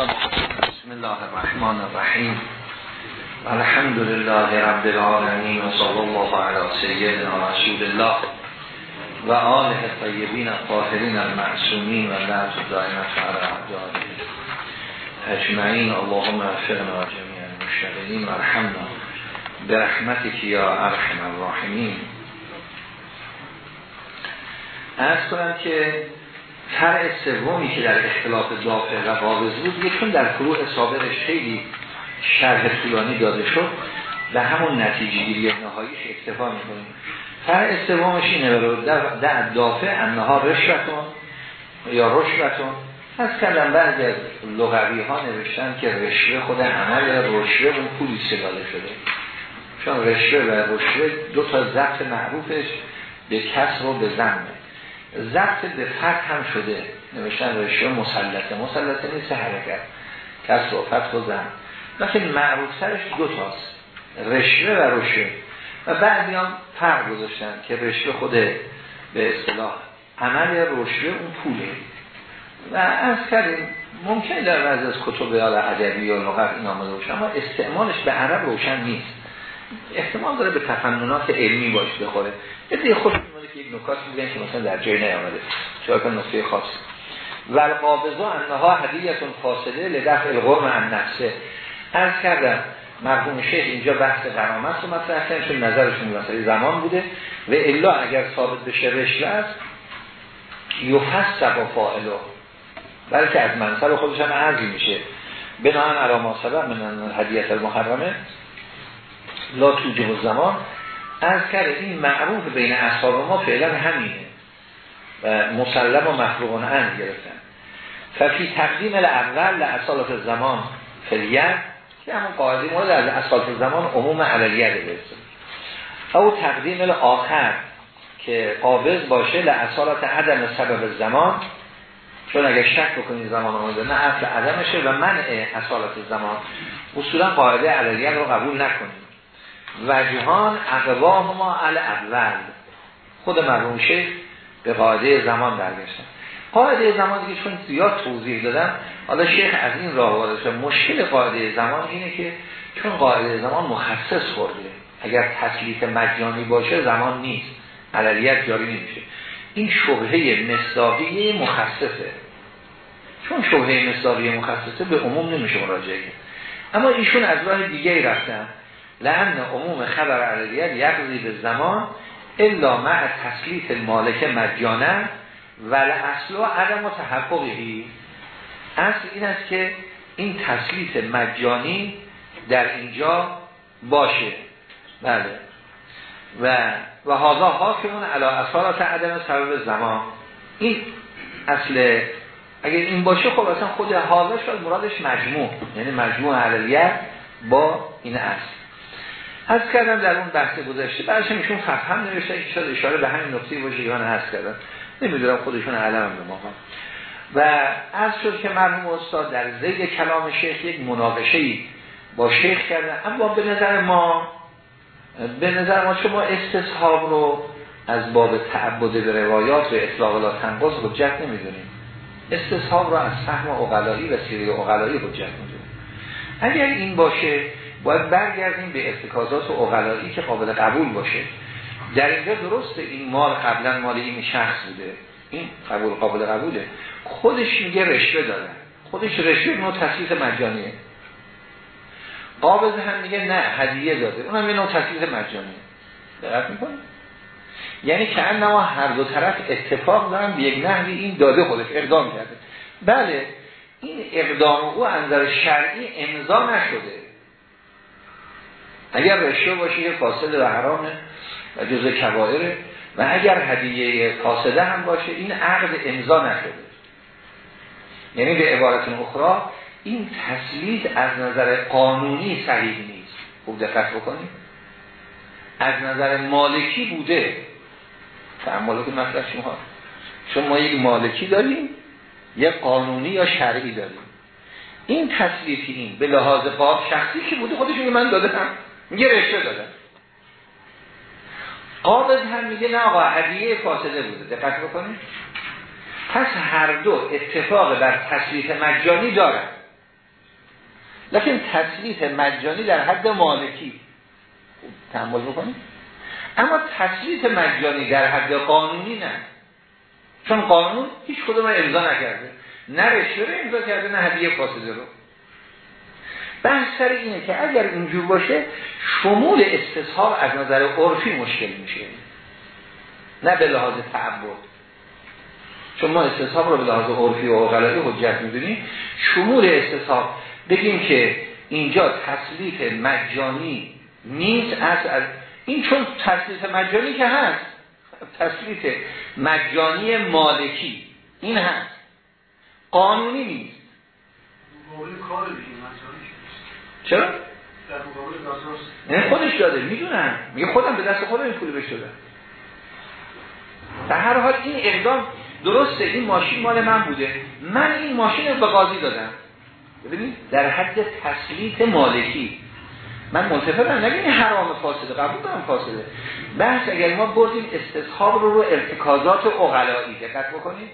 بسم الله الرحمن الرحیم الحمد لله رب العالمین و الله علی سیدنا رسول الله و آله طیبین الطاهرین المعصومین و لعظ دائمت علی اللهم افقنا جميع المشتغلین و ارحمنا برحمتك یا ارحم الراحمین. ارز کنم که فرع سومی که در اختلاف دافع و قابض بود یکون در فروع سابقش خیلی شرح طولانی داده شد و همون نتیجه گیری نهاییش اکتفا می‌کنیم. فرع سومش اینه برو در دافع انها رشوتون یا رشوتون از کردن بعضی از لغوی ها نوشتن که رشوه خود عمل رشوه اون پولی سلاله شده. چون رشوه و رشوه دو تا ضبط معروفش به کس رو به زنه ضبط به فتح هم شده. نوشتن رشوه مسلطه. مسلطه نیست حرکت. کس و فتح و زن. لیکن معروف سرش دو تاست. رشوه و رشوه. و بعدی هم فرق گذاشتن که رشوه خود به اصطلاح عمل رشوه اون پوله. و از کردیم ممکن در بعض از کتب ادبی یا لغت این آمده باشه اما استعمالش به عرب روشن نیست. احتمال داره به تفننات علمی باش بخوره. یه خود که یک نکات میگن که مثلا در جای نیامده. چرا که نکته خاص. و القابضا انها هدیتون فاصله لدفع الغرم عن نفسه. از کردم مرحوم شیخ اینجا بحث قرامت رو مطرح کردن چون نظرشون مثلا زمان بوده و الا اگر ثابت بشه رشوه است یفسق و فاعلو. بلکه از منصب خودش هم عرضی میشه. بناهن علاما سبب من هدیت المحرمه. لا توجه زمان از کرده این معروف بین اصحاب ما فعلا همینه و مسلم و مفروغان ان گرفتن. ففی تقدیم الاول لعصالت زمان فلیت که همون قاعده مورد از اصالت زمان عموم علیت برسه. او تقدیم الاخر که قابض باشه لعصالت عدم سبب زمان چون اگر شک بکنید زمان آمده نه اصل عدمشه و منع اصالت زمان اصولا قاعده علیت رو قبول نکنید. وجهان اقواه ما علی اول. خود مرحوم شیخ به قاعده زمان برگشتن. قاعده زمان دیگه چون زیاد توضیح دادم حالا شیخ از این راه وارد مشکل قاعده زمان اینه که چون قاعده زمان مخصص خورده. اگر تسلیت مجانی باشه زمان نیست. علیت جاری نمیشه. این شبهه مصداقی مخصصه. چون شبهه مصداقی مخصصه به عموم نمیشه مراجعه اما ایشون از راه دیگه رفتن. لعن عموم خبر علیت یقضی به زمان الا مع تسلیت مالک مجانه و اصل و عدم و تحققی اصل این است که این تسلیت مجانی در اینجا باشه. بله. و و هذا حاکمون علی اصالات عدم سبب زمان. این اصل اگر این باشه خب اصلا خود حاضر شد مرادش مجموع. یعنی مجموع علیت با این اصل. از کردم در اون بحث گذشته بعدش ایشون هم نوشته که شاید اشاره به همین نقطه باشه که من هست کردم. نمی‌دونم خودشون علم به ما. و از شد که مرحوم استاد در زید کلام شیخ یک مناقشه ای با شیخ کردن. اما به نظر ما به نظر ما چون ما استصحاب رو از باب تعبد به روایات و اطلاق لا تنقض حجت نمی‌دونیم. استصحاب رو از فهم اقلایی و سیره اقلایی حجت می‌دونیم. اگر این باشه باید برگردیم به ارتکازات و اغلایی که قابل قبول باشه. در اینجا درسته این مال قبلا مال این شخص بوده. این قبول قابل قبوله. خودش میگه رشوه دادن خودش رشوه نوع تصویت مجانیه. قابض هم میگه نه هدیه داده. اونم یه نوع تصویت مجانیه. دقت می‌کنه یعنی که انما هر دو طرف اتفاق دارن به یک نحوی این داده خودش اقدام کرده. بله این اقدام او انظر شرعی امضا نشده. اگر رشوه باشه که فاسد و حرامه و جز کبائره و اگر هدیه فاسده هم باشه این عقد امضا نشده. یعنی به عبارت اخرى این تسلید از نظر قانونی صحیح نیست. خوب دقت بکنید. از نظر مالکی بوده. تعملات مطلب شما. چون ما یک مالکی داریم یک قانونی یا شرعی داریم. این تسلیفی این به لحاظ قاب شخصی که بوده خودشون من دادم میگه رشته دادن قابض هم میگه نه آقا هدیه فاصله بوده. دقت بکنید. پس هر دو اتفاق بر تصریف مجانی دارن. لکن تسلیت مجانی در حد مالکی تحمل بکنید. اما تسلیت مجانی در حد قانونی نه. چون قانون هیچ کدوم امضا نکرده. نه رشوه رو امضا کرده نه هدیه فاسده رو. بحث سر اینه که اگر اینجور باشه شمول استصحاب از نظر عرفی مشکل میشه. نه به لحاظ تعبد. چون ما استصحاب رو به لحاظ عرفی و غلطی حجت می‌دونیم. شمول استصحاب بگیم که اینجا تسلیت مجانی نیست از, از این چون تسلیت مجانی که هست. تسلیت مجانی مالکی این هست. قانونی نیست. چرا؟ نه خودش داده می‌دونم میگه خودم به دست خودم این پول بهش دادم. در هر حال این اقدام درسته این ماشین مال من بوده. من این ماشین رو به قاضی دادم. ببینید در حد تسلیت مالکی. من منتفرم نگه این حرام فاسده قبول دارم فاسده. بحث اگر ما بردیم استصحاب رو رو ارتکازات اغلایی دقت بکنید.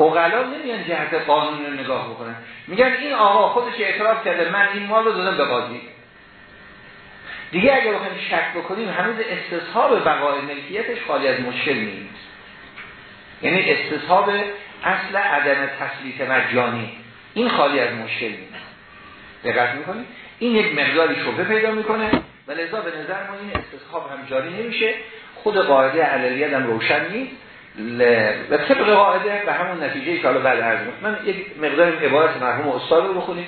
اغلا نمیان جهت قانون رو نگاه بکنن. میگن این آقا خودش اعتراف کرده من این مال رو دادم به قاضی. دیگه اگر بخوایم شک بکنیم هنوز استصحاب بقای ملکیتش خالی از مشکل نیست. یعنی استصحاب اصل عدم تسلیت مجانی این خالی از مشکل نیست. دقت می‌کنیم این یک مقداری شبه پیدا می‌کنه و لذا به نظر ما این استصحاب هم جاری نمیشه. خود قاعده علیت هم روشن نیست. و طبق قاعده به همون نتیجه که حالا بعد عرض من یک مقدار عبارت مرحوم استاد رو بخونیم.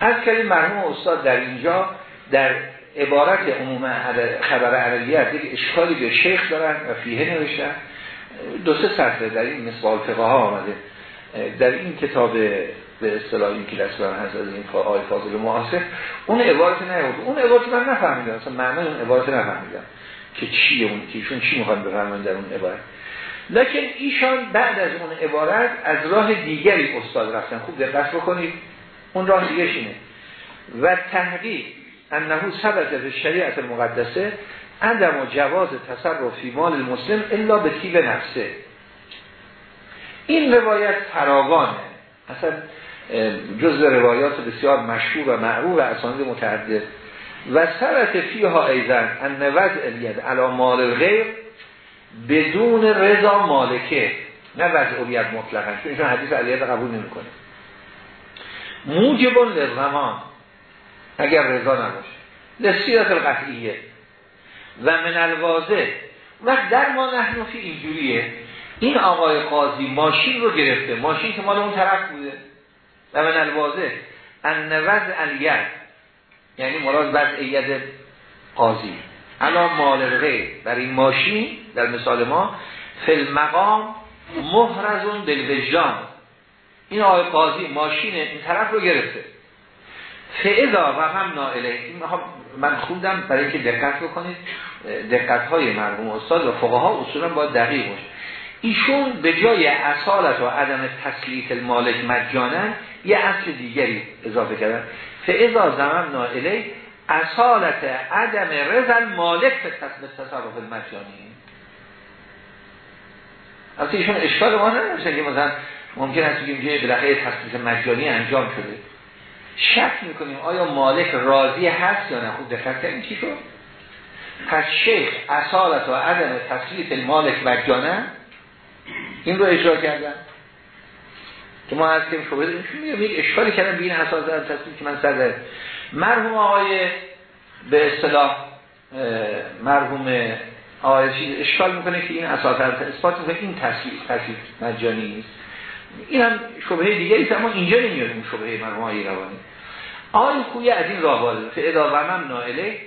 از کلیم مرحوم استاد در اینجا در عبارت عموم خبر علیت یک اشکالی به شیخ دارن و فیه نوشتن. دو سه سطح در این مثال فقه ها آمده. در این کتاب به اصطلاح این که دست هست از این آی فاضل معاصر اون عبارت نیورد اون عبارت من نفهمیدم. اصلا معنی اون عبارت نفهمیدم که چیه اون کیشون چی می‌خوان بفرمایند در اون عبارت. لکن ایشان بعد از اون عبارت از راه دیگری استاد رفتن. خوب دقت بکنید. اون راه دیگه شینه و تحقیق انه ثبت به شریعت المقدسه عدم و جواز تصرف مال المسلم الا به تیب نفسه. این روایت فراوانه. اصلا جز روایات بسیار مشهور و معروف و اسانید متعدد. و سرت فیها ایزن ان وضع الید علی مال الغیر بدون رضا مالکه. نه وضع الیت مطلقا چون ایشون حدیث علیت قبول نمی‌کنه. موجب لزمان اگر رضا نباشه. لسیرت القطعیه. و من الواضح و در ما نحنفی اینجوریه. این آقای قاضی ماشین رو گرفته. ماشین که مال اون طرف بوده. و من الواضح ان وضع الیت. یعنی مراد وضع ید قاضی. علا مال غیر در این ماشین در مثال ما فل مقام محرزون بالوجدان این آقای قاضی ماشین این طرف رو گرفته. فعضا و هم نائله من خوندم برای اینکه دقت بکنید. دقت های مرحوم استاد و فقها ها اصولا باید دقیق باشه. ایشون به جای اصالت و عدم تسلیت المالک مجانا یه اصل دیگری اضافه کردن. فعضا زمان نائله اصالت عدم رزل مالک به تصرف المجانی. از ایشون اشکال ما نمیشه که مثلا ممکن است بگیم که بالاخره تصدیق مجانی انجام شده. شک می‌کنیم آیا مالک راضی هست یا نه؟ خوب دقت کردیم چی شد؟ پس شیخ اصالت و عدم تصریف المالک مجانه این رو اجرا کردن. که ما که شبه میگم یک اشکالی کردن به این اساس تصریف که من سر مرحوم آقای به اصطلاح مرحوم آقای چیز اشکال می‌کنه که این اساس اثبات این تصریف تصریف مجانی نیست. این هم شبهه دیگری اما اینجا نمیاد اون شبهه مرحوم آقای روانی آقای خویه از این راه وارد فعلا و نائله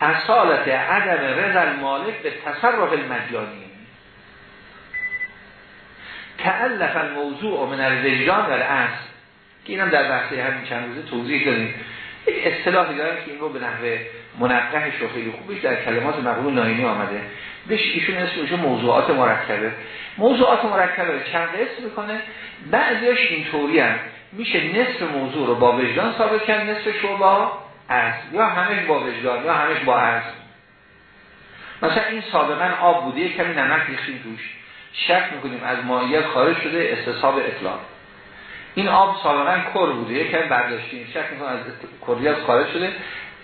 اصالت عدم رضا مالک به تصرف المجانی. تعلق الموضوع من الوجدان و الاصل که اینم در بحثه همین چند روزه توضیح دادیم. اصطلاحی دارن که این رو به نحوه منقحش و خیلی خوبش در کلمات مقبول ناینی آمده. بهش ایشون اسمش موضوعات مرکبه. موضوعات مرکبه رو چند قسم می‌کنه؟ بعضیش اینطوری هم میشه نصف موضوع رو با وجدان ثابت کرد نصف شو با اصل یا همش با وجدان یا همش با اصل مثلا این سابقا آب بوده کمی نمک ریختیم توش. شک می‌کنیم از ماهیت خارج شده استصحاب اطلاق. این آب سابقا کر بوده. یکم برداشتیم شک می‌کنم از کریت خارج شده.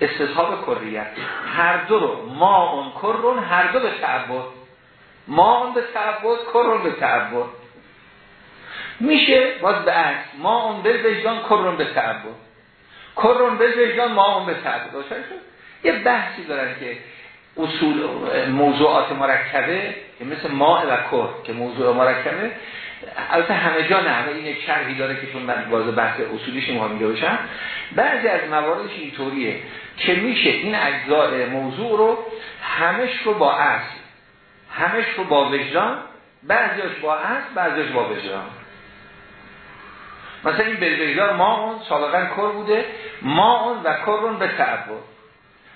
استصحاب کریت. هر دو رو ما اون کرون هر دو به تعبد. ما اون به تعبد کرون به تعبد. میشه باز به عکس. ما اون به وجدان کرون به تعبد. کرون به وجدان ما اون به تعبد. یه بحثی دارن که اصول موضوعات مرکبه که مثل ماء و کر که موضوع مرکبه البته همه جا نه این یک شرحی داره که چون من باز بحث اصولیش مهم اینجا بشم. بعضی از مواردش اینطوریه که میشه این اجزاء موضوع رو همش رو با اصل همش رو با وجدان بعضیش با اصل بعضیش با وجدان. مثلا این بلوجدان ما اون سابقا کر بوده ما اون و کرون به تعبد.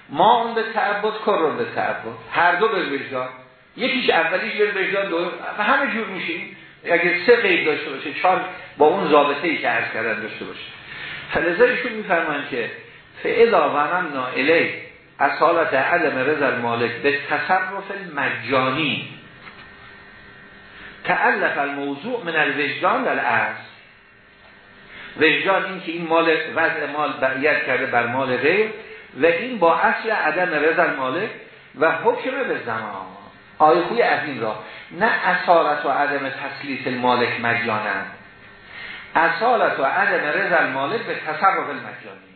ما اون به تعبد کرون به تعبد. هر دو بلوجدان یکیش اولیش بلوجدان دو و همه جور میشیم اگه سه قید داشته باشه چهار با اون ضابطه ای که عرض کردن داشته باشه. فلذا ایشون میفرمایند که فعلا ونمنا الی اصالت عدم رضا المالک به تصرف مجانی تعلق الموضوع من الوجدان در اصل وجدان این که این مال وضع مال بریت کرده بر مال غیر و این با اصل عدم رضا المالک و حکم به زمان. آیه خوی از این را. نه اصالت و عدم تسلیت المالک مجانن. اصالت و عدم رضا المالک به تصرف المجانی.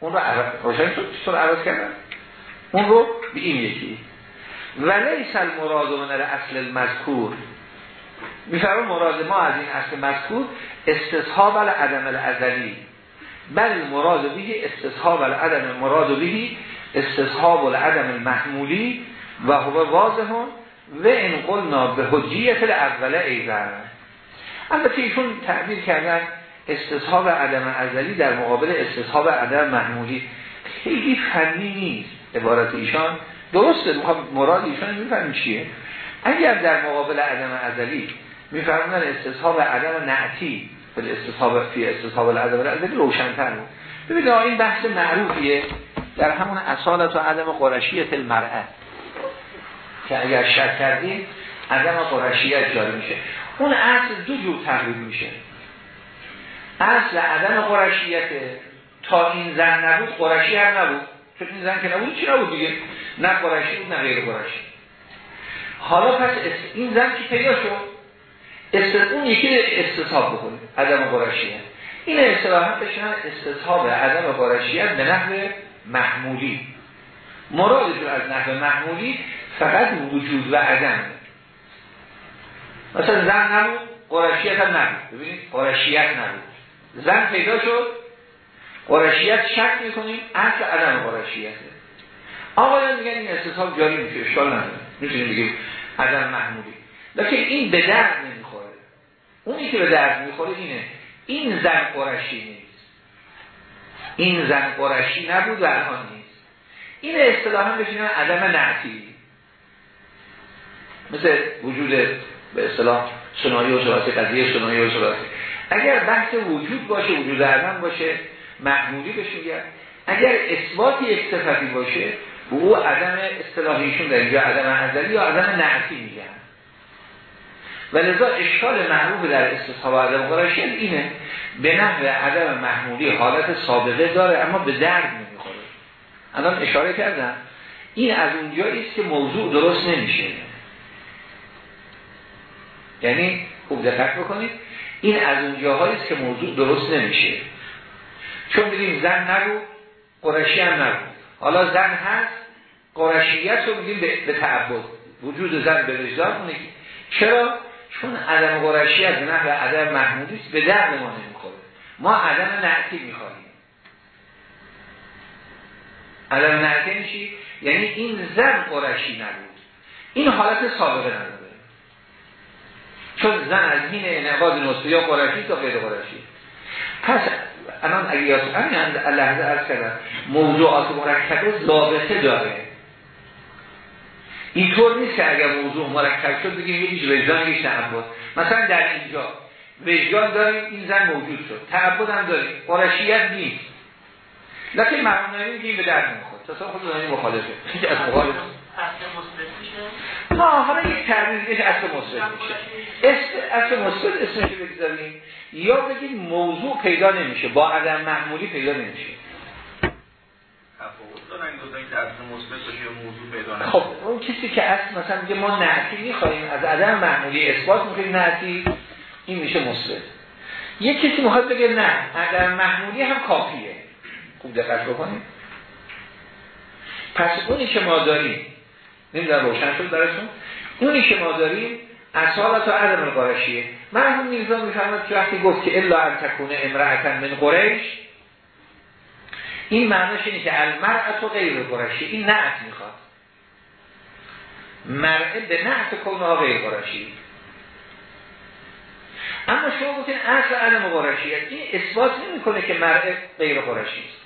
اون رو عرض روشن شد؟ چطور عرض کردن اون رو به این یکی. ولیس المراد من اصل المذکور. میفرم مراد ما از این اصل مذکور استصحاب العدم الازلی. بل مراد به استصحاب العدم مراد به استصحاب العدم المحمولی و هو واضحون و این قلنا به حجیت اوله ایزن البته ایشون تعبیر کردن استصحاب عدم ازلی در مقابل استصحاب عدم محمولی خیلی فنی نیست عبارت ایشان. درسته مراد ایشان می‌فهمیم چیه. اگر در مقابل عدم ازلی میفرمونن استصحاب عدم نعتی به استصحاب فی استصحاب العدم ازلی روشنتر بود. ببینید این بحث معروفیه در همون اصالت و عدم قرشیت المرأه که اگر شک کردیم عدم قرشیت جاری میشه. اون اصل دو جور تقریب میشه. اصل عدم قرشیت تا این زن نبود قرشی هم نبود. چون این زن که نبود چی نبود دیگه؟ نه قرشی بود نه غیر قرشی حالا پس این زن که پیدا شد؟ اون یکی استصحاب بکنه عدم قرشیت این اصطلاحا بشن استصحاب عدم قرشیت به نحو محمولی. مرادشون از نحو محمولی فقط وجود و عدم. مثلا زن نبود قرشیت هم نبود. ببینید قرشیت نبود. زن پیدا شد قرشیت شک می‌کنیم اصل عدم قرشیته آقایان میگن این استصحاب جاری میشه اشکال نداره. می‌تونیم بگیم عدم محمولی. لیکن این به درد نمی‌خوره. اونی که به درد می‌خوره اینه این زن قرشی نیست. این زن قرشی نبود و الان نیست. این اصطلاحا بشینن عدم نعتی. مثل وجود به اصطلاح سنایی و سلاسی قضیه سنایی و سلاسی اگر بحث وجود باشه وجود عدم باشه محمولی بشه اگر اثبات یک صفتی باشه به او عدم اصطلاحیشون در اینجا عدم ازلی یا عدم نعتی میگن. و لذا اشکال محبوب در استصحاب عدم قراشی اینه. به نحو عدم محمولی حالت سابقه داره اما به درد نمی‌خوره. الان اشاره کردم. این از اونجایی است که موضوع درست نمیشه. یعنی خوب دقت بکنید. این از اون جاهایی است که موضوع درست نمیشه. چون بگیم زن نبود قرشی هم نبود. حالا زن هست قرشیت رو میگیم به تعبد. وجود زن به وجدان چرا؟ چون عدم قرشیت نه به عدم محمودی به درد ما نمی‌خوره. ما عدم نعتی می‌خواهیم عدم نعتی میشی یعنی این زن قرشی نبود. این حالت سابقه نداره چون زن از این نقاض نصفه یا قرشی تا غیر قرشی پس الان اگه یاد همین لحظه ارز کردم. موضوعات مرکبه ضابطه داره. اینطور نیست که اگر موضوع مرکب شد بگیم یکیش وجدان یکیش تعبد. مثلا در اینجا وجدان داریم این زن موجود شد. تعبد هم داریم قرشیت نیست. لیکن معلوم نمیم که این به درد نمی‌خواد تصلا خود داریم مخالفه. خیلی از مخالفه. ها حالا یک تعبیر اصل مثبت میشه. اصل مثبت اسمش بگذاریم یا بگیم موضوع پیدا نمیشه با عدم محمولی پیدا نمیشه. خب اون کسی که اصل مثلا میگه ما نعتی میخواییم از عدم محمولی اثبات می‌کنیم نعتی این میشه مثبت. یک کسی می‌خواد بگه نه عدم محمولی هم کافیه. خوب دقت بکنیم پس اونی که ما داریم نمی‌دونم روشن شد براتون. اونی که ما داریم اصالت و عدم القرشیه مرحوم میرزا میفرماد که وقتی گفت که الا ان تکون امرأتن من قریش این معناش اینه که المرأت و غیر قرشی این نعت می‌خواد. مرعه به نعت کونها غیر قرشی اما شما گفتین اصل عدم قرشیه این اثبات نمی‌کنه که مرعه غیر قرشی است.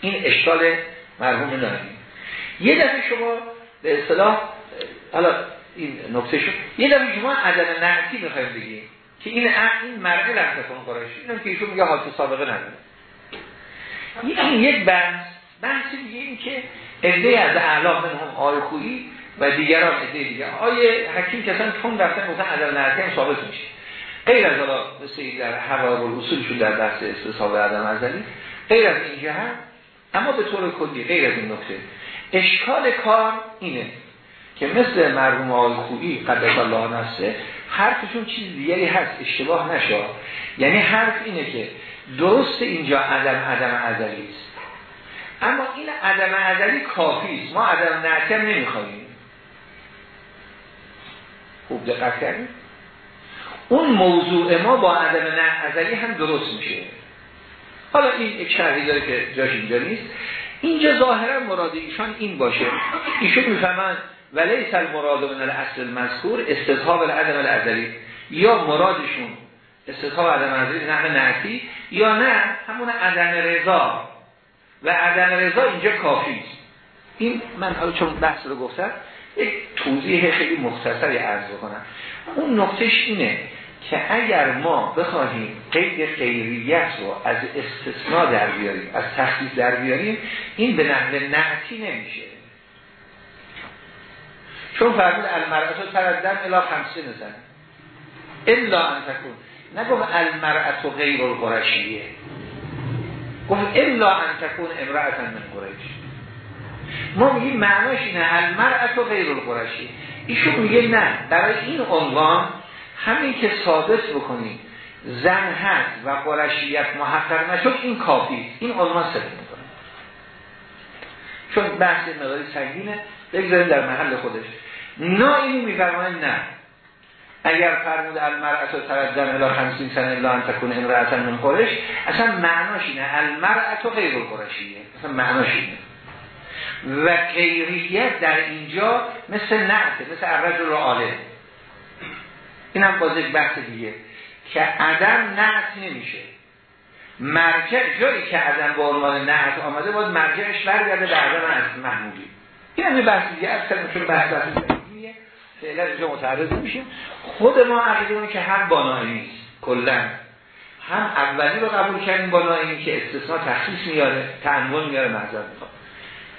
این اشکال مرحوم ناریم یه دفعه شما به اصطلاح حالا این نکته شد. یه دفعه شما عدم نعتی می‌خوایم بگیم که این این مرعه لم تکن قرشی اینم که ایشون میگه حالت سابقه نداره. این یک بحث بحث دیگه این که عده از اعلام هم آی خویی و دیگران عده دیگه. آیه حکیم کسان چون رفتن مثلا عدم نعتی هم ثابت میشه. غیر از حالا مثل در حقایق اصولشون در بحث استصحاب عدم ازلی غیر از این جهت اما به طور کلی غیر از این نکته اشکال کار اینه که مثل مرحوم آقای خوبی قدس الله نفسه حرفشون چیز دیگری هست اشتباه نشه یعنی حرف اینه که درست اینجا عدم عدم ازلی است. اما این عدم ازلی کافی است. ما عدم نعتم نمیخواییم خوب دقت کردیم اون موضوع ما با عدم ازلی هم درست میشه. حالا این یک شرحی داره که جاش اینجا نیست. اینجا ظاهرا مراد ایشان این باشه. ایشون می‌فهمن ولی سل مراد من الاصل المذکور استثاب العدم الازلی. یا مرادشون استثاب عدم الازلی نه نعتی یا نه همون عدم رضا. و عدم رضا اینجا کافی است. این من حالا چون بحث رو گفتم یک توضیح خیلی مختصری عرض بکنم. اون نقطش اینه که اگر ما بخواهیم قید خیریت رو از استثناء در بیاریم از تخصیص در بیاریم این به نحو نعتی نمیشه. چون فرمود المرأت تردن الا خمسه نزن. الا ان تکون. نگفت المرأت غیر القرشیه گفت الا ان تکون من قرش ما میگیم معناش اینه المرأت غیر القرشیه ایشون میگه نه برای این عنوان همین که ثابت بکنیم زن هست و قرشیت محقق نشد این کافی این عنوان ثابت می‌کنه. چون بحث مقداری سنگینه بگذاریم در محل خودش. نا اینو میفرماید نه. اگر فرمود المرأت و تردن الا خمسین سن الا ان تکون امرأتا من قرش اصلا معناش اینه. المرأت و غیر قرشیه اصلا معناش اینه. و غیریت در اینجا مثل نعته مثل الرجل عالم این هم باز یک بحث دیگه. که عدم نعت نمیشه. مرجع جایی که عدم با عنوان نعت آمده باید مرجعش برگرده به عدم از محمودی این هم بحث دیگه از کلمه چون بحث بحث دیگه فعلا اینجا متعرض میشیم خود ما عقیده که هم بانایی نیست کلا. هم اولی رو قبول کردیم بانایی که استثناء تخصیص میاره تعنون میاره محضر می‌خواد.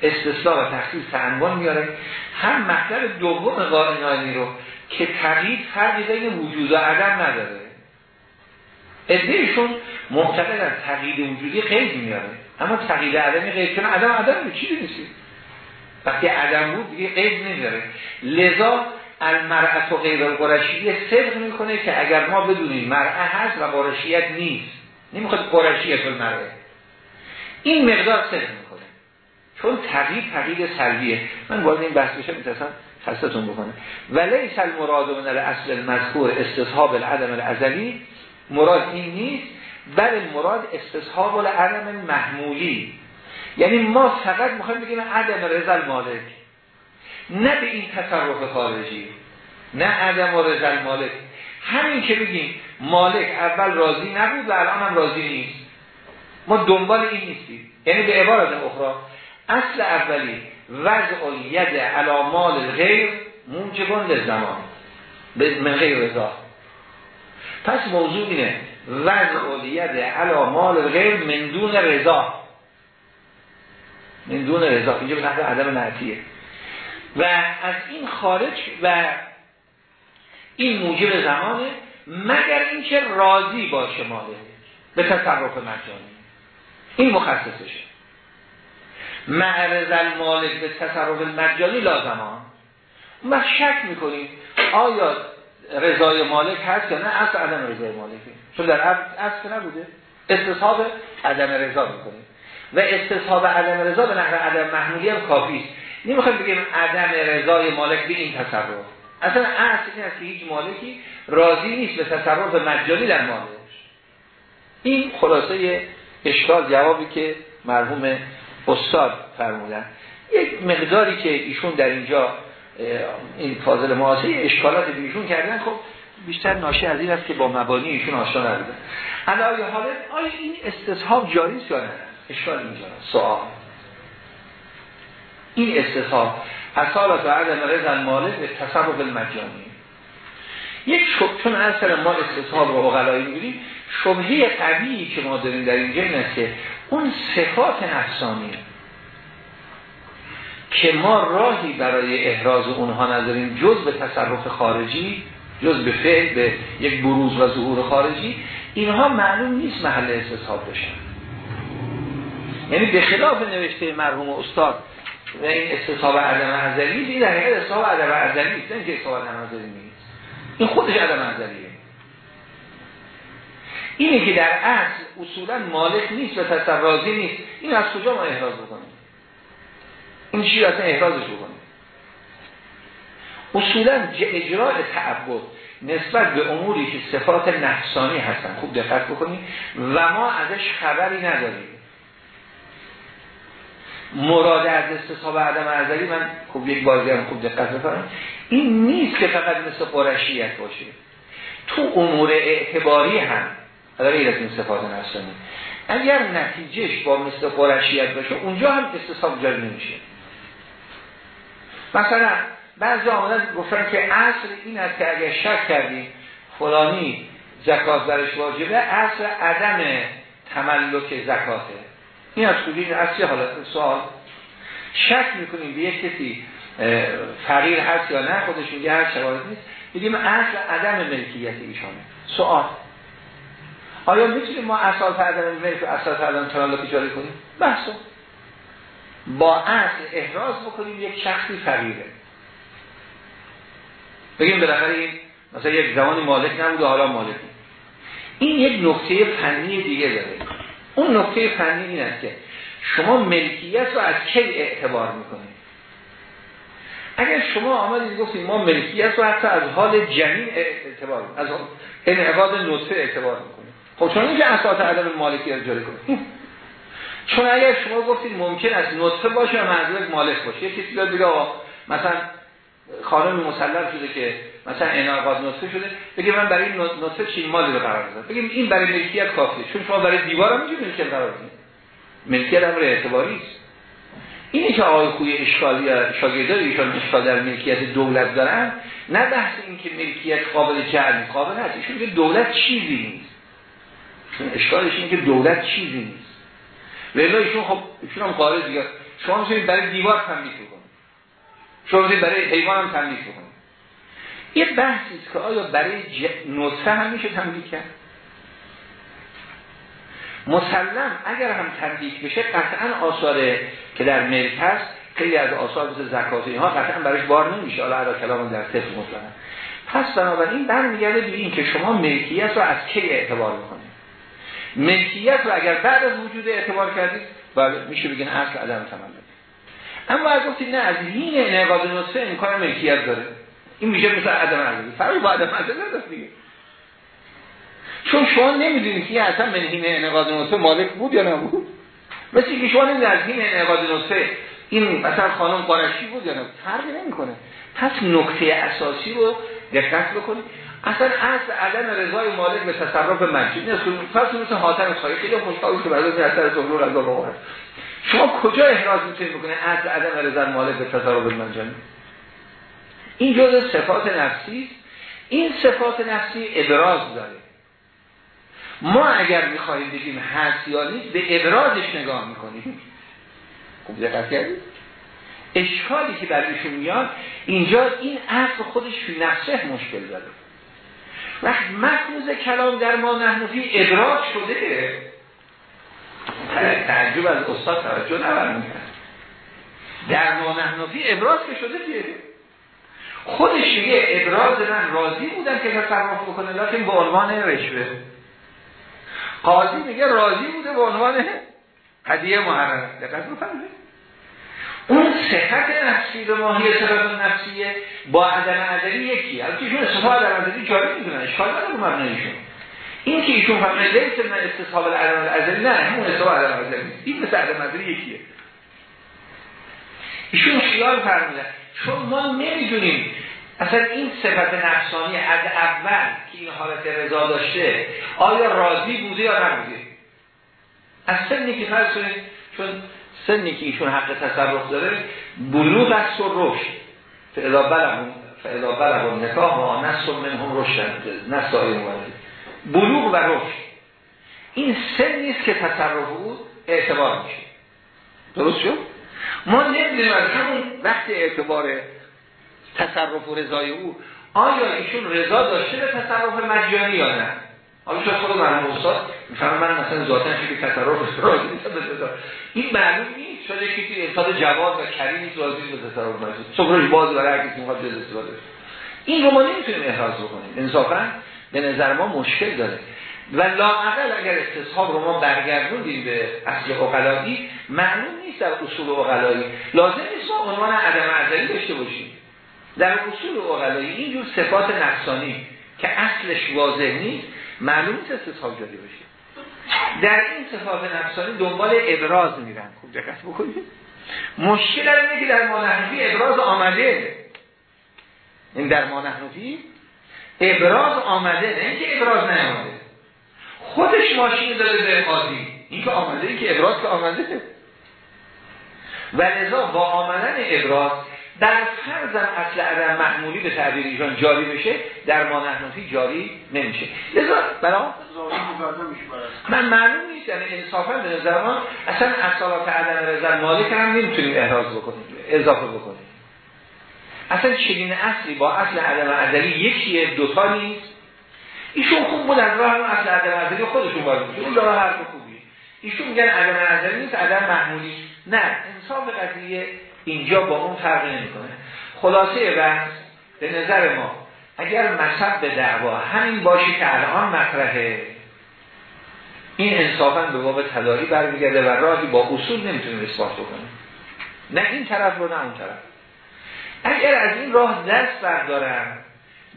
استثناء و تخصیص تعنون میاره. هم مطلب دوم قائنانی رو که تقیید فرقی بین وجود و عدم نداره. ادهشون معتقد از تقیید وجودی قید میاره. اما تقیید عدمی قید کنه عدم عدم چیزی نیست. وقتی عدم بود دیگه قید نمیاره. لذا المرأت و غیر القرشیه صدق می‌کنه که اگر ما بدونیم مرأه هست و قرشیت نیست نمی‌خواد قرشیت المرأه این مقدار صدق می‌کنه. چون تقیید تقیید سلبیه. من وارد این بحث بشم میترسم خستتون بکنه. ولی سل مراد من الاصل المذکور استصحاب العدم الازلی مراد این نیست بل مراد استصحاب العدم محمولی یعنی ما فقط می‌خوایم بگیم عدم رضا مالک نه به این تصرف خارجی نه عدم و رضا مالک همین که بگیم مالک اول راضی نبود و الان هم راضی نیست. ما دنبال این نیستیم. یعنی به عبارت اخرى اصل اولی وضع ید علامال غیر موجبان لزمان من غیر رضا. پس موضوع اینه. وضع ید علامال غیر من دون رضا. من دون رضا. اینجا به نحو عدم نعتیه و از این خارج و این موجب زمانه مگر اینکه راضی باشه مالک به تصرف مجانی. این مخصصشه. معرض المالک به تصرف مجانی لازمان ما شک می‌کنیم آیا رضای مالک هست یا نه؟ اصل عدم رضای مالکی چون در اصل نبوده. استصحاب عدم رضا می‌کنیم. و استصحاب عدم رضا به نحو عدم محمولی هم کافی است. نمی‌خوایم بگیم عدم رضای مالک به این تصرف. اصلا اصل این است که هیچ مالکی راضی نیست به تصرف مجانی در مالش. این خلاصه اشکال جوابی که مرحوم استاد فرمودن. یک مقداری که ایشون در اینجا این فاضل معاصر اشکالات ایشون کردن خب بیشتر ناشی از این است که با مبانی ایشون آشنا نبودن. علاوه حالا آیا این استصحاب جاری است یا نه؟ اشکال اینجا سوال. این استصحاب حسالت و عدم رضا مالک به تصرف المجانی. یک شب چون اصلا ما استصحاب رو اغلایی می‌گیریم شبهه طبیعی که ما داریم در اینجا این است که اون صفات نفسانی که ما راهی برای احراز اونها نداریم جز به تصرف خارجی جز به فعل به یک بروز و ظهور خارجی اینها معلوم نیست محل استصحاب بشن. یعنی به خلاف نوشته مرحوم استاد و این استصحاب عدم ازلی این در حقیقت استصحاب عدم ازلی است که استصحاب عدم نیست. این خودش عدم ازلیه اینه که در اصل اصولا مالک نیست و تصرازی نیست. این از کجا ما احراز بکنیم؟ این چیز اصلا احرازش بکنیم؟ اصولا اجراء تعبد نسبت به اموری که صفات نفسانی هستن. خوب دقت بکنیم. و ما ازش خبری نداریم. مراد از استصحاب عدم ازلی من خوب یک بازی هم خوب دقت بکنم. این نیست که فقط مثل قرشیت باشه. تو امور اعتباری هم غیر از این صفات نفسانی اگر نتیجهش با مثل قرشیت باشه اونجا هم استصحاب جاری نمیشه. مثلا بعضی آمدن گفتن که اصل این است که اگر شک کردیم فلانی زکات برش واجبه اصل عدم تملک زکاته. این از کجی اصلی حالا سوال. شک می‌کنیم به یک کسی فقیر هست یا نه خودش میگه هر شواهد نیست بگیم اصل عدم ملکیت ایشانه. سوال. آیا می‌تونیم ما اساس عدم ملک و اساس عدم تملک جاری کنیم؟ بحثو. با اصل احراز بکنیم یک شخصی فقیره. بگیم بالاخره این مثلا یک زمانی مالک نبود و حالا مالک. این یک نکته فنی دیگه داره. اون نکته فنی این است که شما ملکیت رو از کی اعتبار می‌کنید؟ اگر شما آمدید گفتید ما ملکیت رو حتی از حال جنین اعتبار از انعقاد نطفه اعتبار می‌کنیم. خب چون اینکه اساس عدم مالکیت جاری کنیم چون اگر شما گفتید ممکن است نطفه باشه و منظور مالک باشه. یه کسی بیاد بگه مثلا خانم مسلم شده که مثلا انعقاد نطفه شده بگه من برای این نطفه چین مالی رو قرار دادم. بگیم این برای ملکیت کافیه. چون شما برای دیوار هم میگید ملکیت قرار دادید ملکیت امر اعتباری است. اینه که آقای خوی اشکالی یا شاگردای ایشان اشکال در ملکیت دولت دارن نه بحث این که ملکیت قابل جعل قابل هست. ایشون دولت چیزی نیست. چون اشکالش اینه که دولت چیزی نیست. ولی ایشون خب ایشون هم قائل دیگه شما می‌تونید برای دیوار تملیک بکنید. شما می‌تونید برای حیوان هم تملیک بکنید. یه بحثی که آیا برای ج... نطفه هم میشه تملیک کرد؟ مسلم اگر هم تملیک بشه قطعا آثار که در ملک هست خیلی از آثار مثل زکات اینها قطعا برایش بار نمیشه. حالا علا کلام در طفل مطلقا پس بنابراین برمیگرده به این که شما ملکیت رو از کی اعتبار ملکیت رو اگر بعد از وجود اعتبار کردید بله میشه بگین اصل عدم تملک. اما اگر گفتید نه از این انعقاد نطفه امکان ملکیت داره. این میشه مثل عدم عدم. فرق با عدم عدم دیگه. چون شما نمی‌دونید که اصلا منهین انعقاد نطفه مالک بود یا نبود. مثل که شما نمی‌دونید از این انعقاد نطفه این مثلا خانم قارشی بود یا نه فرقی نمی‌کنه. پس نکته اساسی رو دقت بکنید. اصلا اصل عدم رضای مالک به تصرف منجی نیست فرض مثل حاتم خواهی خیلی خوشحال که برای اثر ظهور رضا بقول شما کجا احراز می‌تونید بکنید؟ اصل عدم رضای مالک به تصرف منجی این جزء صفات نفسی این صفات نفسی ابراز داره. ما اگر می‌خواهیم بگیم هست یا نیست به ابرازش نگاه می‌کنیم. خوب دقت کردید؟ اشکالی که در ایشون میاد اینجا این اصل خودش فی نفسه مشکل داره. وقت مفروض کلام در ما نحنفی ادراک شده. تعجب از استاد توجه نبر در ما نحنفی ابراز که شده که خودش یه ابراز من راضی بودم که تصرف بکنه لیکن به عنوان رشوه. قاضی میگه راضی بوده به عنوان هدیه محرم. دقت بفرمایید اون صحت نفسی به ماهی صحت نفسیه. با عدم عدلی یکی. البته ایشون استفاده عدم عدلی جاری می‌دونن. اشکال نداره مبنایشون این که ایشون فرمایید لیس من استصحاب العدم العدلی نه همون استفاده عدم عدلی. این مثل عدم عدلی یکیه. ایشون خیال فرمودن. چون ما نمی‌دونیم اصلا این صفت نفسانی از اول که این حالت رضا داشته آیا راضی بوده یا نبوده؟ از سنی که فرض چون سنی که ایشون حق تصرف داره بلوغ است و رشد. فعلا بلغ فعلا بلغ نکاح و نصف من هم رشد نسای بلوغ و رشد. این سن نیست که تصرف بود اعتبار میشه. درست شد؟ ما نمی‌دونیم از همون وقت اعتبار تصرف و رضای او آیا ایشون رضا داشته به تصرف مجانی یا نه؟ حالا شاید خود مرحوم استاد می‌فهمم من مثلا ذاتا که تصرف راضی نیستم این معلوم نیست شاید یکی که انسان جواد و کریم نیست راضی به تصرف مجانی صبحش باز برای هر کسی می‌خواد جز استفاده این رو ما نمی‌تونیم احراز بکنیم. انصافا به نظر ما مشکل داره. و لاعقل اگر استصحاب رو ما برگردوندیم به اصل اقلایی معلوم نیست در اصول اقلایی. لازم نیست ما عنوان عدم عدلی داشته باشیم. در اصول اقلایی اینجور صفات نفسانی که اصلش واضح نیست معلوم نیست استصحاب جاری بشه در این صفات نفسانی دنبال ابراز میرن. خوب دقت بکنید. مشکل اینه که در مانحنفی ابراز آمده. این در مانحنفی ابراز آمده نه اینکه ابراز نیامده. خودش ماشین داده به قاضی. این که آمده این که ابراز که آمده. و لذا با آمدن ابراز در فرضم اصل عدم محمولی به تعبیر ایشان جاری بشه در ما نحنفی جاری نمیشه. لذا برای من معلوم نیست یعنی انصافا به نظر ما اصلا اصالات عدم رضا مالک هم نمی‌تونیم احراز بکنیم اضافه بکنیم. اصلا چنین اصلی با اصل عدم عدلی یکیه دوتا نیست. ایشون خوب بود از راه اصل عدم عدلی خودشون باید بود. اون داره حرف خوبی ایشون میگن عدم عدلی نیست عدم محمولی. نه انصاف قضیه اینجا با اون فرق نمی‌کنه. خلاصه بحث به نظر ما اگر مصب به دعوا همین باشه که الان مطرحه این انصافا به باب تداری برمیگرده و راهی با اصول نمی‌تونیم اثبات بکنیم نه این طرف رو نه اون طرف. اگر از این راه دست بردارن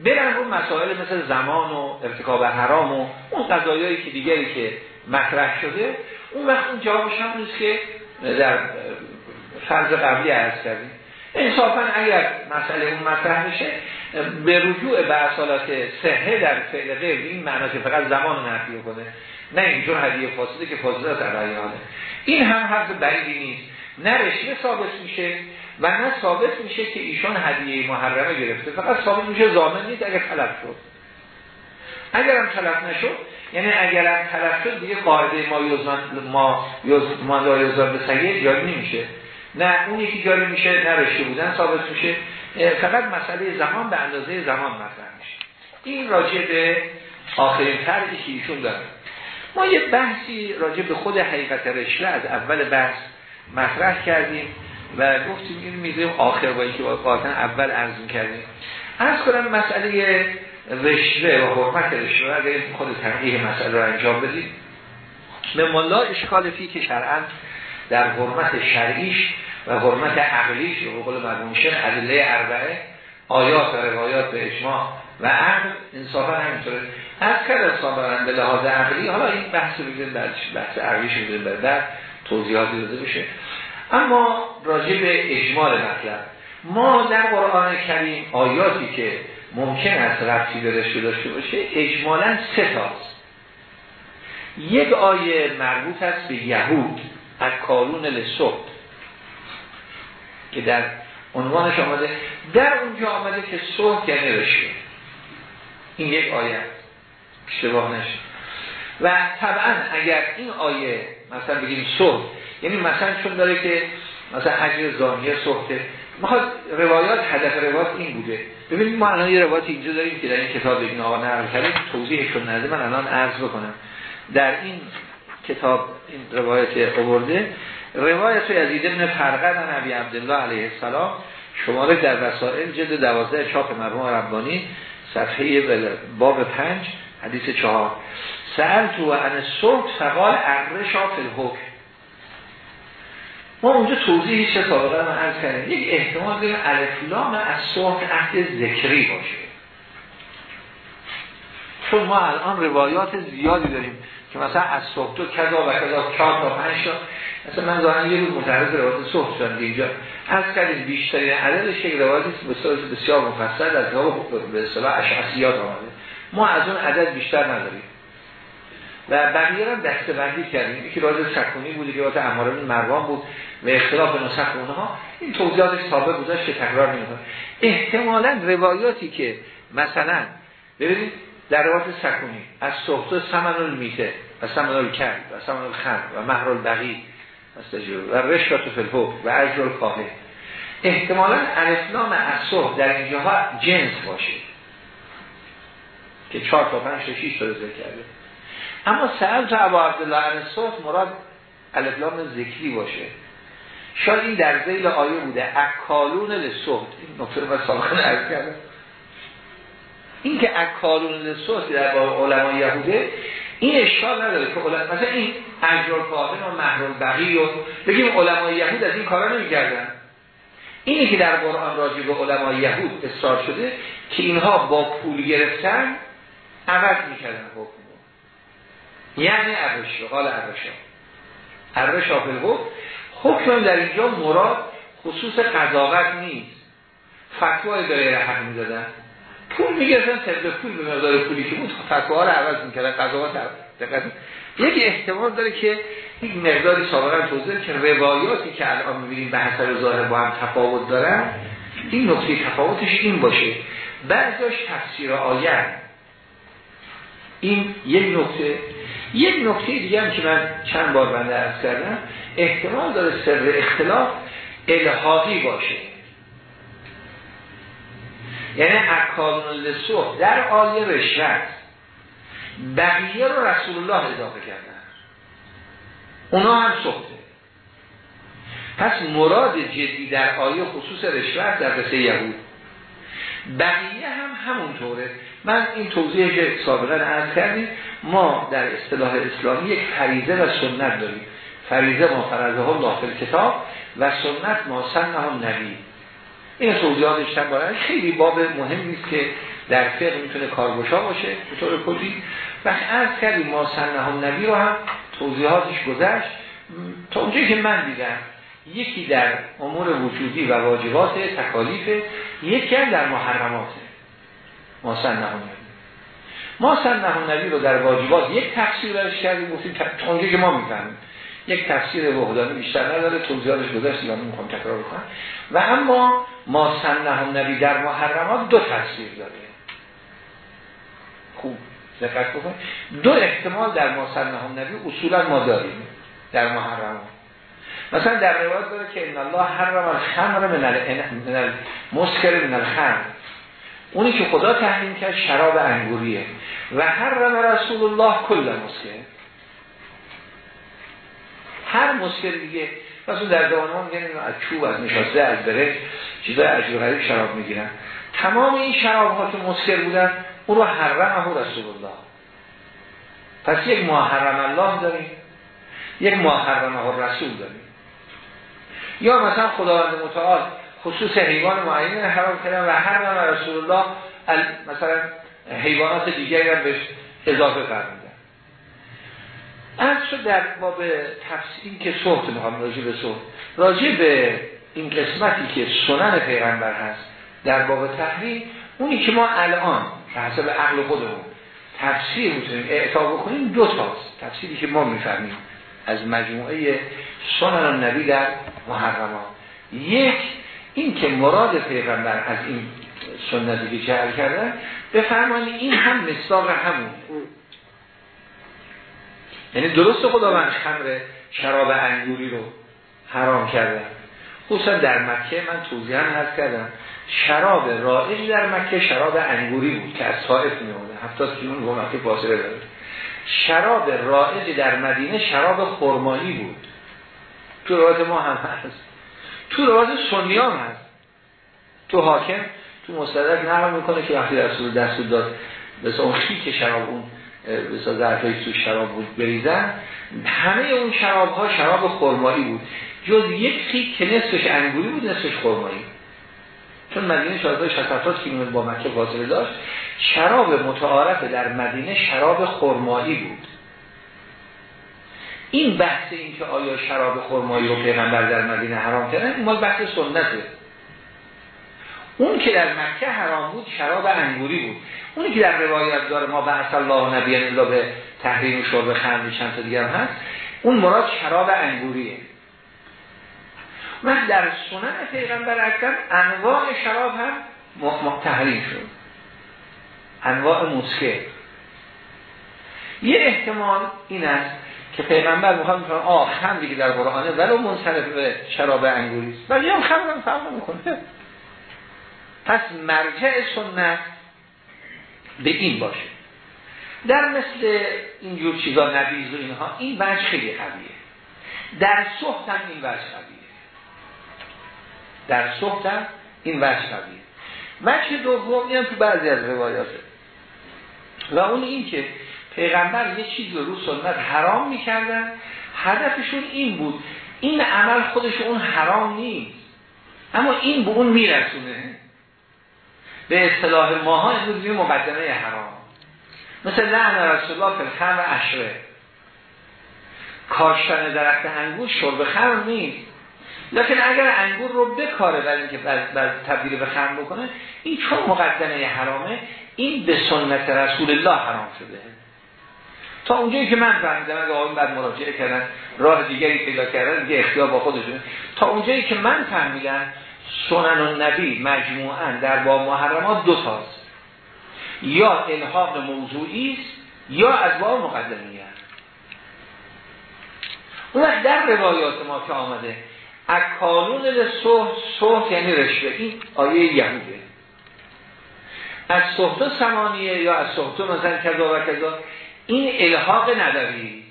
برن اون مسائل مثل زمان و ارتکاب حرام و اون قضایایی که دیگری که مطرح شده اون وقت اون جوابش هم نیست که در فرض قبلی عرض کردیم. انصافا اگر مسئله اون مطرح میشه به رجوع به اصالات صحه در فعل غیر این معنا که فقط زمان نفی کنه نه اینجور هدیه فاسده که فاسده از این هم حرف بعیدی نیست. نه رشوه ثابت میشه و نه ثابت میشه که ایشان هدیه محرمه گرفته. فقط ثابت میشه زامن نیست اگر طلب شد. اگرم طلب نشد یعنی اگرم طلب شد دیگه قاعده ما یوزن ما یوز ما به سید جاری نمیشه. نه اون یکی جاری میشه نه رشته بودن ثابت میشه. فقط مسئله زمان به اندازه زمان مطرح میشه. این راجع به آخرین طرحی که ایشون داره. ما یه بحثی راجع به خود حقیقت رشته از اول بحث مطرح کردیم و گفتیم این می‌ذاریم آخر بایی که قاطعا اول عرض کردیم از کنم مسئله رشوه و حرمت رشوه اگر خود تنقیه مسئله رو انجام بدیم. به ملا اشکال فی که شرعا در حرمت شرعیش و حرمت عقلیش به قول مرموم شیخ ادله اربعه آیات و روایات به اجماع و عقل انصافا همینطوره. از کرد صابرن به لحاظ عقلی حالا این بحث رو بگیریم بحث عقلیش رو بعد توضیحاتی داده بشه. اما راجع به اجمال مطلب ما در قرآن کریم آیاتی که ممکن است رفتی به رشته داشته باشه اجمالا سه تاست. یک آیه مربوط است به یهود. از کارون لسوت که در عنوانش آمده در اونجا آمده که صحت یعنی رشته این یک آیه اشتباه نشه. و طبعا اگر این آیه مثلا بگیم صحت یعنی مثلا چون داره که مثلا اجر زانیه سخته می‌خواد روایات هدف روایات این بوده. ببینید ما الان یه روایت اینجا داریم که در این کتاب این آقا نقل کردیم توضیحشون نده من الان عرض بکنم. در این کتاب این روایت آورده. روایت یزید ابن فرقد نبی عبدالله علیه السلام شماره در وسائل جلد دوازده چاپ مرحوم ربانی صفحه باب پنج حدیث چهار. سهل تو ان صحت فقال ارشا فی الحکم. ما اونجا توضیحی چه سابقه من عرض کردیم. یک احتمال داریم الفلام از صحت عهد ذکری باشه. چون ما الان روایات زیادی داریم. که مثلا از صحت و کذا و کذا چهار تا پنج تا. مثلا من ظاهرا یه روز متعرض روایات صحت شدم اینجا. از کردیم بیشترین عددش یک روایتی بسیار مفصل از به اصطلاح اشعصیات آمده. ما از اون عدد بیشتر نداریم. و بقیه هم دسته بندی کردیم. یکی راز سکونی بود که راز اماره مروان بود. و اختلاف نسخ اونها. این توضیحاتش ثابت بودش که تکرار نمی‌کنه. احتمالا روایاتی که مثلا ببینید در روایت سکونی. از صحبت سمن المیته و سمن الکرد و سمن الخند و مهر البقی و رشکات فلفو و اجر الفاهه احتمالا الاسلام از صحب در اینجاها جنس باشه. که چهار تا پنج تا شیش تا ذکر کرده. اما سهل تا ابا عبدالله صحب مراد الاسلام ذکری باشه. شاید این در زیل آیه بوده. اکالون لصحب. این نکته رو سابقا عرض کرده این که اکالون لصحب در باب علمای یهوده این اشکال نداره که علماء مثلا این اجر فاهن و محرم بقی و بگیم علمای یهود از این کارا نمی‌کردن. اینی که در قرآن راجع به علمای یهود اصرار شده که اینها با پول گرفتن عوض می‌کردن حکم یعنی عرش حال عرشا فی الحکم حکم در اینجا مراد خصوص قضاوت نیست. فتوای داره حق می‌دادن. پول میگردن طبق پول به مقدار پولی که بود فتوا رو عوض می‌کردن. قضاوت دقیق یک احتمال داره که یک مقداری سابقا توضیح که روایاتی که الان می‌بینیم به حسب ظاهر با هم تفاوت دارن این نقطه تفاوتش این باشه. بعضاش تفسیر آیه این یک نقطه. یک نقطه دیگه هم که من چند بار بنده ارز کردم احتمال داره سر اختلاف الهادی باشه. یعنی اکالون لسوح در آیه رشوت بقیه رو رسول الله اضافه کردن. اونا هم سخته پس مراد جدی در آیه خصوص رشوت در قصه یهود. بقیه هم همونطوره. من این توضیح که سابقا عرض کردیم ما در اصطلاح اسلامی یک فریزه و سنت داریم. فریزه ما فرزه الله فی کتاب و سنت ما سنه هم نبی. این توضیحاتش هم خیلی باب مهم نیست که در فقه می‌تونه کارگشا باشه به طور کلی. و عرض کردیم ما سنه هم نبی رو هم توضیحاتش گذشت. تا اونجایی که من دیدم یکی در امور وجودی و واجبات تکالیف یکی هم در محرماته ما سنه هم نبی. ما سنه نبی رو در واجبات یک تفسیر برش کردیم تا اونجایی که ما می‌فهمیم. یک تفسیر وحدانی بیشتر نداره توضیحاتش گذشت الان می‌خوام تکرار کنم و اما ما سنه نبی در محرمات دو تفسیر داره خوب دقت بکنید دو احتمال در ما سنه نبی اصولا ما داریم در محرمات. مثلا در روایت داره که ان الله حرم الخمر من المسکر من الخمر. اونی که خدا تحریم کرد شراب انگوریه. و حرم رسول الله کل مسکر. هر مسکر دیگه. مثلا در زمان ما میگن از چوب از نشاسته از بره چیزای غریب شراب می‌گیرن. تمام این شراب ها که مسکر بودن اون رو حرمه رسول الله. پس یک محرم الله داریم. یک محرمه رسول داریم. یا مثلا خداوند متعال خصوص حیوان معین حرام کردن و حرم رسول الله مثلا حیوانات دیگری هم بهش اضافه فرمودن. از شد در باب تفسیر که صحت می‌خوام راجع به صحت راجع به این قسمتی که سنن پیغمبر هست در باب تحریم اونی که ما الان به حسب عقل خودمون تفسیر می‌تونیم اعطا بکنیم دو تاست. تفسیری که ما می‌فهمیم از مجموعه سنن نبی در محرمات. یک این که مراد پیغمبر از این سنتی که جعل کردن بفرمانی این هم مصداق همون. یعنی درست خداوند خمر شراب انگوری رو حرام کرده خصوصا در مکه من توضیح هم هست کردم شراب رائج در مکه شراب انگوری بود که از طائف می اومده 70 کیلومتر با مکه فاصله داره شراب رائج در مدینه شراب خرمایی بود. تو روایت ما هم هست. تو روایت سنی هم هست. تو حاکم تو مستدرک نقل می‌کنه که وقتی رسول دست داد مثلا اون خیک شراب اون مثلا ظرفی تو شراب بود بریزن همه اون شراب ها شراب خرمایی بود. جز یک خیک که نصفش انگوری بود نصفش خرمایی. چون مدینه شاید 60 کیلومتر با مکه فاصله داشت شراب متعارف در مدینه شراب خرمایی بود. این بحث این که آیا شراب خرمایی رو پیغمبر در مدینه حرام کردن این بحث سنته. اون که در مکه حرام بود شراب انگوری بود. اونی که در روایت داره ما به الله نبی الا به تحریم شرب خمر چند تا دیگر هست اون مراد شراب انگوریه. من در سنن پیغمبر اکرم انواع شراب هم تحریم شد. انواع مسکر یه احتمال این است که پیغمبر می‌خواد می‌کنه آه خمری که در قرآنه ولو منصرف به شراب انگوری است ولی هم خمر هم فرق می‌کنه. پس مرجع سنت به این باشه. در مثل اینجور چیزا نبیز و اینها این وجه خیلی قویه. در صحت هم این وجه قویه. در صحت هم این وجه قویه. وجه دوم این تو بعضی از روایاته. و اون این که پیغمبر یه چیزی رو سنت حرام می‌کردن هدفشون این بود. این عمل خودش اون حرام نیست. اما این به اون میرسونه. به اصطلاح ماها امروز مقدمه حرام. مثل لعن رسول الله فی و اشره کاشتن درخت انگور شرب خمر نیست. لیکن اگر انگور رو بکاره برای اینکه بر تبدیل به خمر بکنه این چون مقدمه حرامه این به سنت رسول الله حرام شده. تا اونجایی که من فهمیدم اگه آقایون بعد مراجعه کردن راه دیگری پیدا کردن دیگه اختیار با خودشون. تا اونجایی که من فهمیدم سنن و نبی مجموعا در با محرمات دو تاست یا الحاق موضوعی است یا از با مقدمی است اون در روایات ما که آمده اکالون صحت صحت یعنی رشوه. این آیه یهوده از صحت سمانیه یا از صحت مثلا کذا و کذا. این الحاق نداری.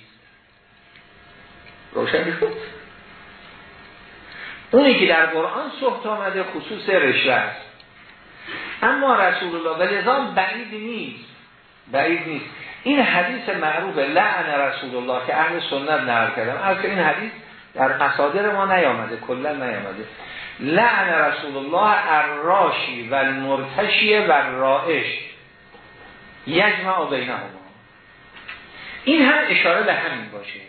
روشن شد اونی که در قرآن صحت آمده خصوص رشوه است. اما رسول الله و لذا بعید نیست. بعید نیست. این حدیث معروف لعن رسول الله که اهل سنت نقل کردم از این حدیث در مصادر ما نیامده کلا نیامده. لعن رسول الله الراشی و المرتشی و الرائش یجمع بینهما. این هم اشاره به همین باشه.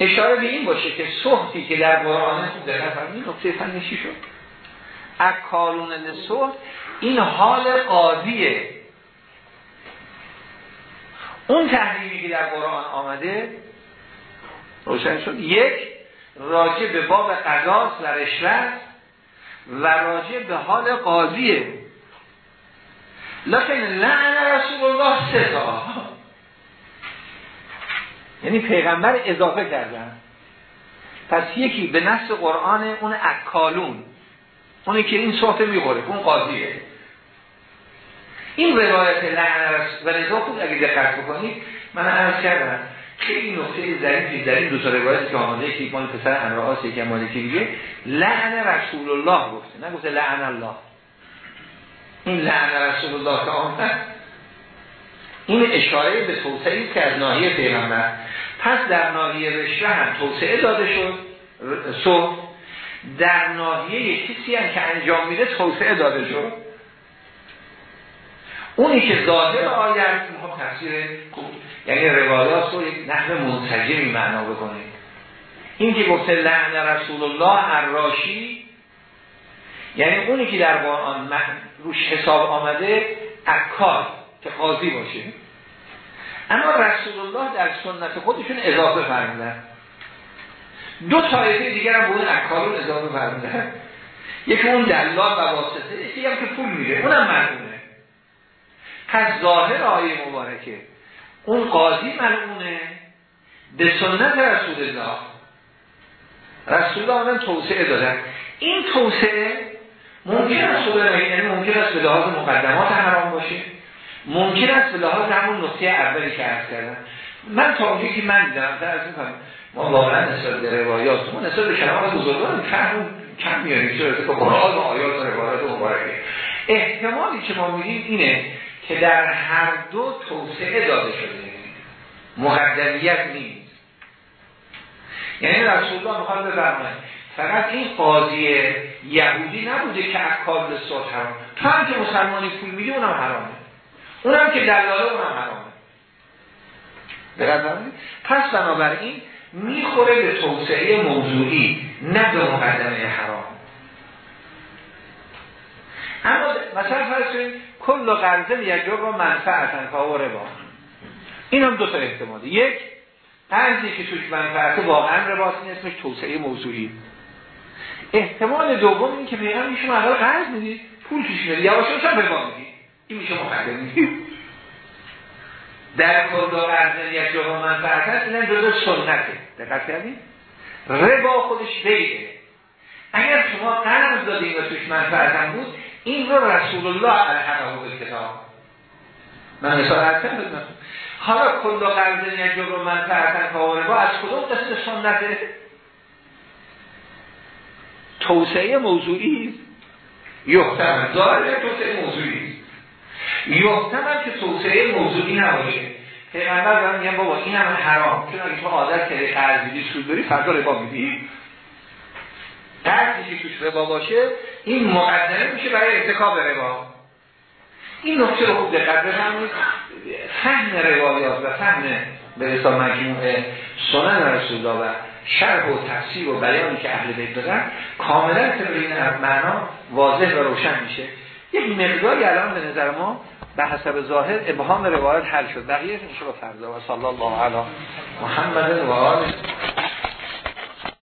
اشاره به این باشه که صحتی که در قرآن در این نقطه فنشی شد؟ اکالون لصحت این حال قاضیه. اون تحریمی که در قرآن آمده روشن شد. یک راجع به باب قضاس و رشوت و راجع به حال قاضیه. لکن لعن رسول الله سه یعنی پیغمبر اضافه کردن. پس یکی به نص قرآن اون اکالون اونی که این صحت می‌خوره اون قاضیه. این روایت لعن و رضا خود اگه دقت بکنید من عرض کردم خیلی نقطه ظریفی در این دو تا روایت که آمده که مال پسر امراض که مالکی میگه لعن رسول الله گفته نگفته لعن الله. این لعن رسول الله که آمده این اشاره به توسعه که از ناحیه پیغمبر. پس در ناحیه رشوه هم توسعه داده شد. صحب در ناحیه کسی هم که انجام میده توسعه داده شد. اونی که ظاهر آیت می‌خوام تفسیر یعنی روایات رو یک نحو منسجمی معنا بکنه. این که گفته لعن رسول الله الراشی یعنی اونی که در قرآن روش حساب آمده اکار که قاضی باشه. اما رسول الله در سنت خودشون اضافه فرمودن. دو طایفه دیگر هم به اون اکارون اضافه فرمودن. یکی اون دلال و واسطه یکی هم که پول میده. اونم مرمونه پس ظاهر آیه مبارکه. اون قاضی ملعونه به سنت رسول الله رسول الله توسعه دادن این توسعه ممکن است ممکن است به لحاظ مقدمات حرام باشه. ممکن است به لحاظ همون نقطه اولی که عرض کردم. من تا اونجایی که من دیدم در می‌کنم ما واقعا نسبت به روایات ما نسبت به کلمات بزرگان فهم کم میاریم چرا؟ که قرآن و آیات و روایات مبارکه. احتمالی که ما میدیم اینه که در هر دو توسعه داده شده. مقدمیت نیست. یعنی رسول الله می‌خواد بفرماید فقط این قاضی یهودی نبوده که اکال به صلح حرام. تو هم که مسلمانی پول میدی اونم حرامه. اونم که دلاله اونم حرامه دقیق پس بنابراین می‌خوره به توسعه موضوعی نه به مقدمه حرام. اما مثلا فرض کنید کل قرضه یجر رو منفعتن کاوره با این هم دو تا احتماله. یک قرضی که توش منفعته واقعا رباست این اسمش توسعه موضوعی. احتمال دوم این که پیغمبر میشه اول قرض می‌دید پول میاد یواشاش هم ربا می‌دید. این میشه مقدم می‌دید در کل قرض یک جا منفعت هست؟ این جزء سنته. دقت کردید ربا خودش بیده اگر شما قرض دادید و توش منفعت هم بود این رو رسول الله الحقه به کتاب من مثال کردم حالا کل قرض یک جا منفعت هم با از کدوم قسم سنته. توسعه موضوعی. یحتمل. ظاهر توسعه موضوعی. یحتمل که توسعه موضوعی نباشه. پیغمبر دارن میگن بابا این هم حرام. چون اگه تو عادت کردی قرض میدی سود داری فردا ربا میدی. قرضی که توش ربا باشه این مقدمه میشه برای ارتکاب ربا این نکته رو خوب دقت بفرمایید فهم روایات و فهم به حساب مجموعه سنن رسول الله و شرح و تفسیر و بیانی که اهل بیت دادن کاملا طبق معنا واضح و روشن میشه. یک مقداری الان به نظر ما به حسب ظاهر ابهام روایت حل شد. بقیه ان فردا. و صلی الله علی محمد و آله.